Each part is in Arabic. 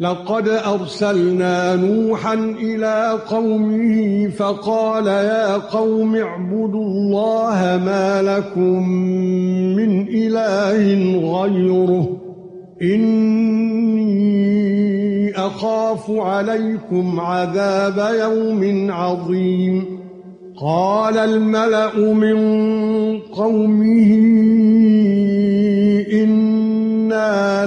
لقد أرسلنا نوحا إلى قومه فقال يا قوم اعبدوا الله ما لكم من إله غيره إني أخاف عليكم عذاب يوم عظيم. قال الملأ من قومه إنا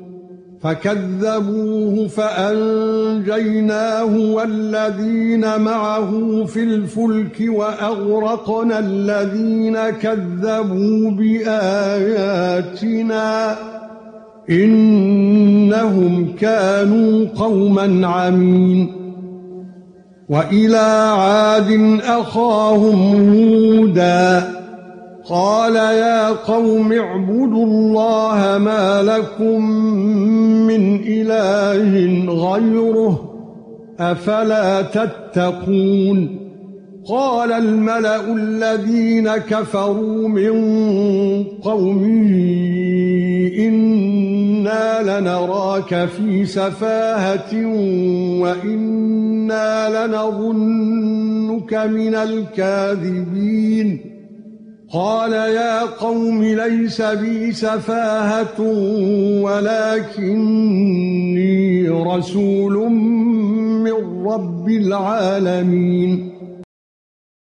فكذبوه فأنجيناه والذين معه في الفلك وأغرقنا الذين كذبوا بآياتنا إنهم كانوا قوما عمين وإلى عاد أخاهم هودا قال يا قوم اعبدوا الله ما لكم من إله غيره أفلا تتقون قال الملأ الذين كفروا من قومه إنا لنراك في سفاهة وإنا لنظنك من الكاذبين قال يا قوم ليس بي سفاهة ولكني رسول من رب العالمين.